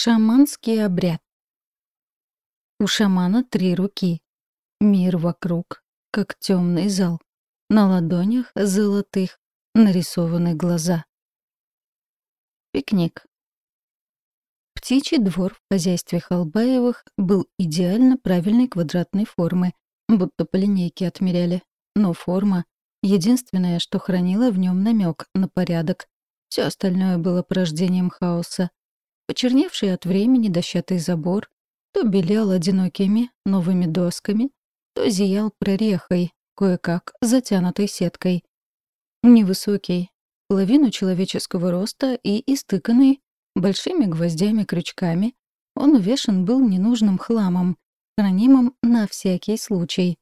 Шаманский обряд. У шамана три руки. Мир вокруг, как темный зал. На ладонях золотых нарисованы глаза. Пикник. Птичий двор в хозяйстве Халбаевых был идеально правильной квадратной формы, будто по линейке отмеряли. Но форма — единственное, что хранило в нем намек на порядок. Все остальное было порождением хаоса. Почерневший от времени дощатый забор то белел одинокими новыми досками, то зиял прорехой, кое-как затянутой сеткой. Невысокий, половину человеческого роста и истыканный большими гвоздями-крючками, он увешан был ненужным хламом, хранимым на всякий случай.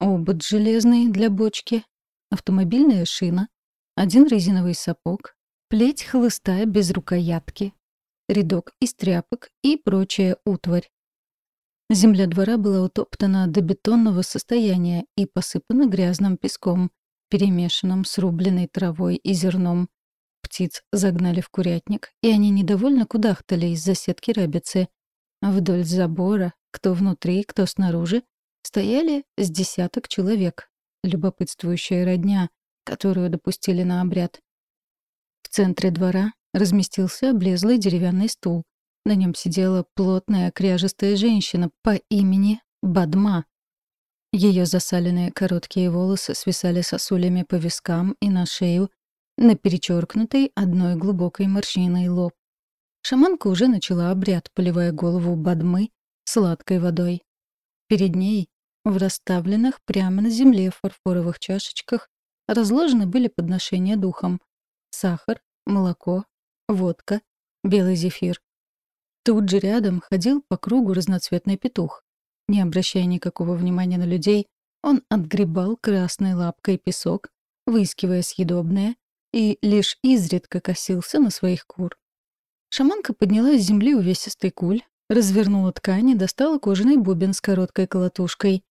Обод железный для бочки, автомобильная шина, один резиновый сапог, плеть хлыста без рукоятки, рядок из тряпок и прочая утварь. Земля двора была утоптана до бетонного состояния и посыпана грязным песком, перемешанным с рубленной травой и зерном. Птиц загнали в курятник, и они недовольно кудахтали из-за сетки рабицы. Вдоль забора, кто внутри, кто снаружи, стояли с десяток человек, любопытствующая родня, которую допустили на обряд. В центре двора разместился облезлый деревянный стул. На нем сидела плотная кряжестая женщина по имени Бадма. Ее засаленные короткие волосы свисали сосулями по вискам и на шею, на перечеркнутой одной глубокой морщиной лоб. Шаманка уже начала обряд, поливая голову Бадмы сладкой водой. Перед ней, в расставленных прямо на земле фарфоровых чашечках, разложены были подношения духом. Сахар, молоко, водка, белый зефир. Тут же рядом ходил по кругу разноцветный петух. Не обращая никакого внимания на людей, он отгребал красной лапкой песок, выискивая съедобное, и лишь изредка косился на своих кур. Шаманка подняла с земли увесистый куль, развернула ткань и достала кожаный бубен с короткой колотушкой.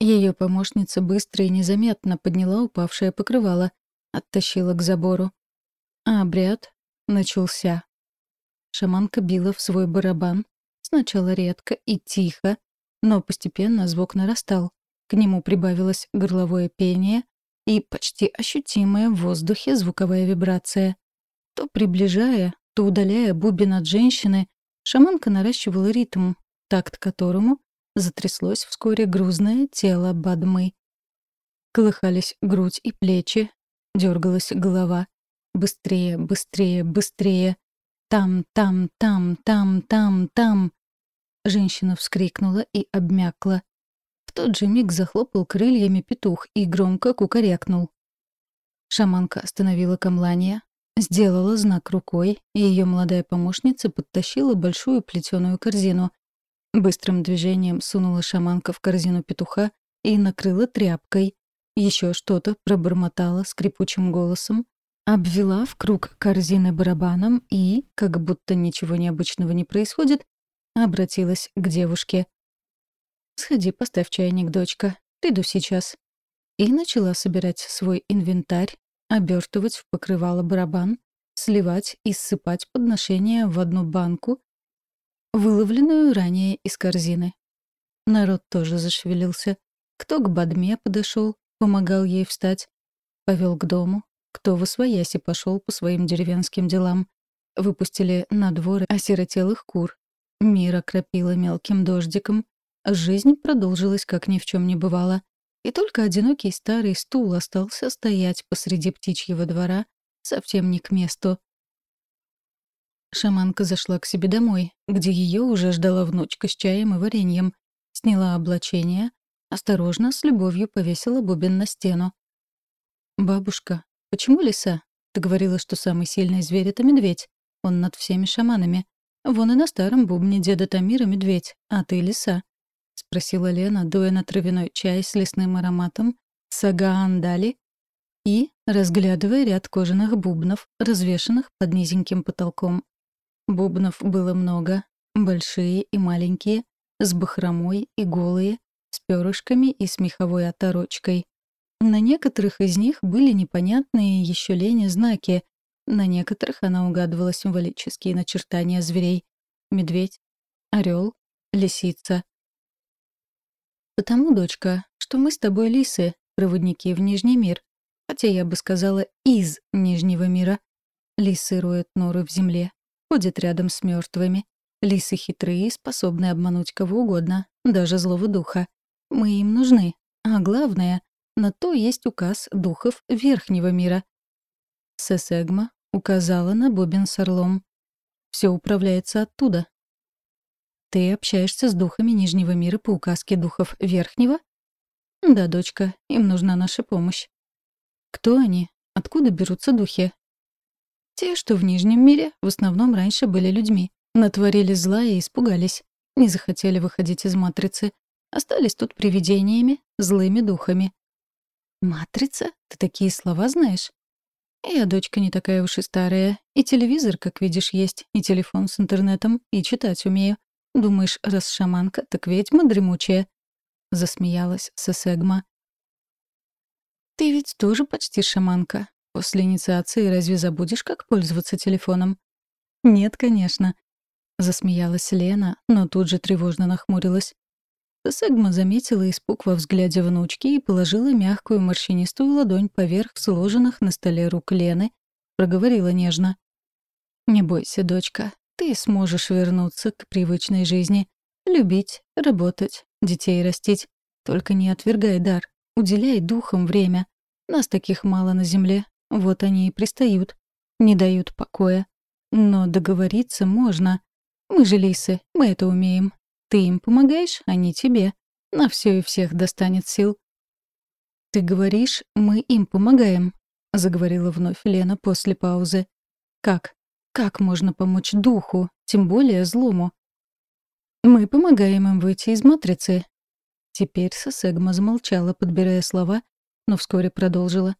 Ее помощница быстро и незаметно подняла упавшее покрывало, оттащила к забору. А обряд начался. Шаманка била в свой барабан, сначала редко и тихо, но постепенно звук нарастал. К нему прибавилось горловое пение и почти ощутимая в воздухе звуковая вибрация. То приближая, то удаляя бубен от женщины, шаманка наращивала ритм, такт которому затряслось вскоре грузное тело Бадмы. Колыхались грудь и плечи, дергалась голова. Быстрее, быстрее, быстрее. Там, там, там, там, там, там. Женщина вскрикнула и обмякла. В тот же миг захлопал крыльями петух и громко кукарекнул. Шаманка остановила камлание, сделала знак рукой, и ее молодая помощница подтащила большую плетеную корзину. Быстрым движением сунула шаманка в корзину петуха и накрыла тряпкой. Еще что-то пробормотала скрипучим голосом, обвела в круг корзины барабаном и, как будто ничего необычного не происходит, обратилась к девушке. «Сходи, поставь чайник, дочка. Приду сейчас». И начала собирать свой инвентарь, обертывать в покрывало барабан, сливать и ссыпать подношения в одну банку, выловленную ранее из корзины. Народ тоже зашевелился. Кто к Бадме подошел, помогал ей встать, повел к дому, кто в освояси пошел по своим деревенским делам. Выпустили на двор осиротелых кур. Мир окропила мелким дождиком. Жизнь продолжилась, как ни в чем не бывало. И только одинокий старый стул остался стоять посреди птичьего двора, совсем не к месту. Шаманка зашла к себе домой, где ее уже ждала внучка с чаем и вареньем. Сняла облачение, осторожно, с любовью повесила бубен на стену. «Бабушка, «Почему лиса? Ты говорила, что самый сильный зверь — это медведь. Он над всеми шаманами. Вон и на старом бубне деда Тамира медведь, а ты лиса», — спросила Лена, дуя на травяной чай с лесным ароматом, сагаандали и разглядывая ряд кожаных бубнов, развешанных под низеньким потолком. Бубнов было много, большие и маленькие, с бахромой и голые, с перышками и с меховой оторочкой. На некоторых из них были непонятные еще лени знаки, на некоторых она угадывала символические начертания зверей. Медведь, орел, лисица. «Потому, дочка, что мы с тобой лисы, проводники в Нижний мир. Хотя я бы сказала, из Нижнего мира. Лисы роют норы в земле, ходят рядом с мертвыми. Лисы хитрые и способны обмануть кого угодно, даже злого духа. Мы им нужны. А главное, на то есть указ духов Верхнего мира. Сесегма указала на бобин с орлом. Все управляется оттуда. Ты общаешься с духами Нижнего мира по указке духов Верхнего? Да, дочка, им нужна наша помощь. Кто они? Откуда берутся духи? Те, что в Нижнем мире, в основном раньше были людьми. Натворили зла и испугались. Не захотели выходить из матрицы. Остались тут привидениями, злыми духами. «Матрица? Ты такие слова знаешь?» «Я, дочка, не такая уж и старая. И телевизор, как видишь, есть, и телефон с интернетом, и читать умею. Думаешь, раз шаманка, так ведьма дремучая?» Засмеялась Сесегма. «Ты ведь тоже почти шаманка. После инициации разве забудешь, как пользоваться телефоном? Нет, конечно. Засмеялась Лена, но тут же тревожно нахмурилась. Сэгма заметила испуг во взгляде внучки и положила мягкую морщинистую ладонь поверх сложенных на столе рук Лены, проговорила нежно. «Не бойся, дочка, ты сможешь вернуться к привычной жизни. Любить, работать, детей растить. Только не отвергай дар, уделяй духам время. Нас таких мало на земле, вот они и пристают, не дают покоя. Но договориться можно. Мы же лисы, мы это умеем. Ты им помогаешь, они тебе. На все и всех достанет сил. «Ты говоришь, мы им помогаем», — заговорила вновь Лена после паузы. «Как? Как можно помочь духу, тем более злому?» «Мы помогаем им выйти из матрицы». Теперь Сосегма замолчала, подбирая слова, но вскоре продолжила.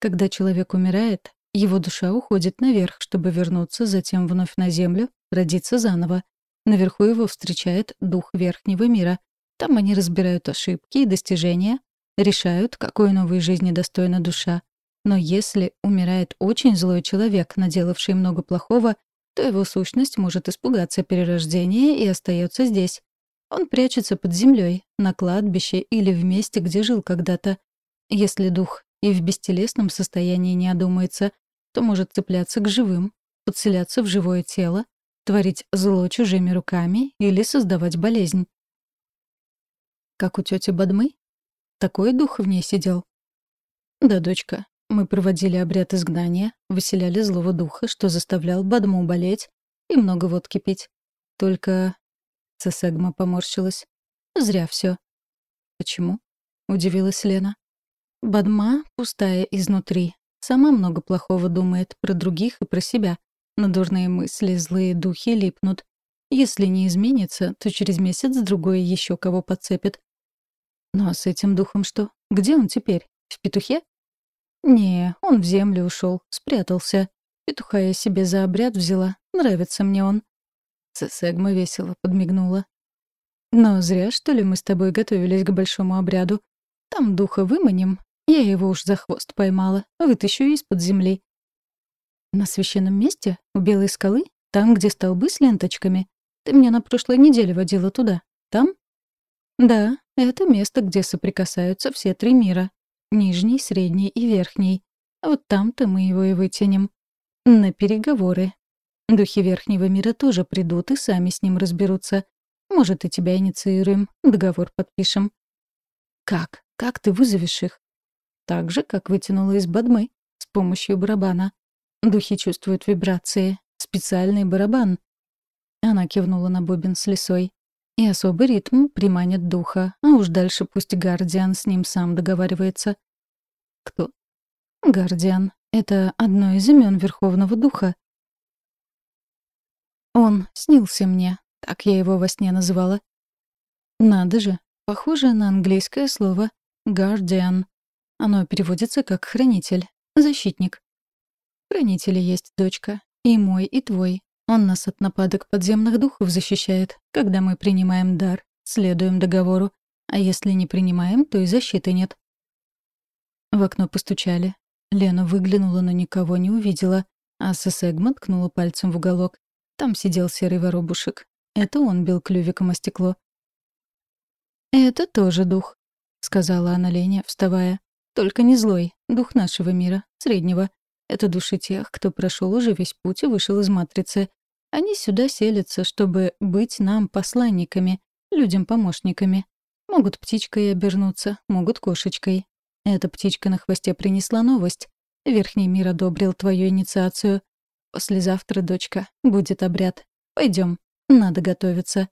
Когда человек умирает, его душа уходит наверх, чтобы вернуться затем вновь на землю, родиться заново. Наверху его встречает дух верхнего мира. Там они разбирают ошибки и достижения, решают, какой новой жизни достойна душа. Но если умирает очень злой человек, наделавший много плохого, то его сущность может испугаться перерождения и остается здесь. Он прячется под землей, на кладбище или в месте, где жил когда-то. Если дух и в бестелесном состоянии не одумается, то может цепляться к живым, подселяться в живое тело, творить зло чужими руками или создавать болезнь. Как у тети Бадмы? Такой дух в ней сидел. Да, дочка, мы проводили обряд изгнания, выселяли злого духа, что заставлял Бадму болеть и много водки пить. Только... Цесегма поморщилась. Зря все. Почему? Удивилась Лена. Бадма пустая изнутри. Сама много плохого думает про других и про себя. На дурные мысли злые духи липнут. Если не изменится, то через месяц-другой еще кого подцепит. Ну а с этим духом что? Где он теперь? В петухе? Не, он в землю ушел, спрятался. Петуха я себе за обряд взяла. Нравится мне он. Сесегма весело подмигнула. Но зря, что ли, мы с тобой готовились к большому обряду. Там духа выманим, я его уж за хвост поймала, вытащу из-под земли. На священном месте? У Белой скалы? Там, где столбы с ленточками? Ты меня на прошлой неделе водила туда. Там? Да, это место, где соприкасаются все три мира. Нижний, средний и верхний. Вот там-то мы его и вытянем. На переговоры. Духи верхнего мира тоже придут и сами с ним разберутся. Может, и тебя инициируем, договор подпишем. Как? Как ты вызовешь их? Так же, как вытянула из бадмы, с помощью барабана. Духи чувствуют вибрации. Специальный барабан. Она кивнула на бубен с лисой. И особый ритм приманит духа, а уж дальше пусть Гардиан с ним сам договаривается. Кто? Гардиан. Это одно из имен Верховного Духа. Он снился мне, так я его во сне называла. Надо же, похоже на английское слово «guardian». Оно переводится как «хранитель», «защитник». Хранители есть дочка. И мой, и твой. Он нас от нападок подземных духов защищает, когда мы принимаем дар, следуем договору. А если не принимаем, то и защиты нет. В окно постучали. Лена выглянула, но никого не увидела. Аса Сегма ткнула пальцем в уголок. Там сидел серый воробушек. Это он бил клювиком о стекло. «Это тоже дух», — сказала она Лене, вставая. «Только не злой, дух нашего мира, среднего. Это души тех, кто прошел уже весь путь и вышел из матрицы. Они сюда селятся, чтобы быть нам посланниками, людям-помощниками. Могут птичкой обернуться, могут кошечкой. Эта птичка на хвосте принесла новость. Верхний мир одобрил твою инициацию. Послезавтра, дочка, будет обряд. Пойдем, надо готовиться.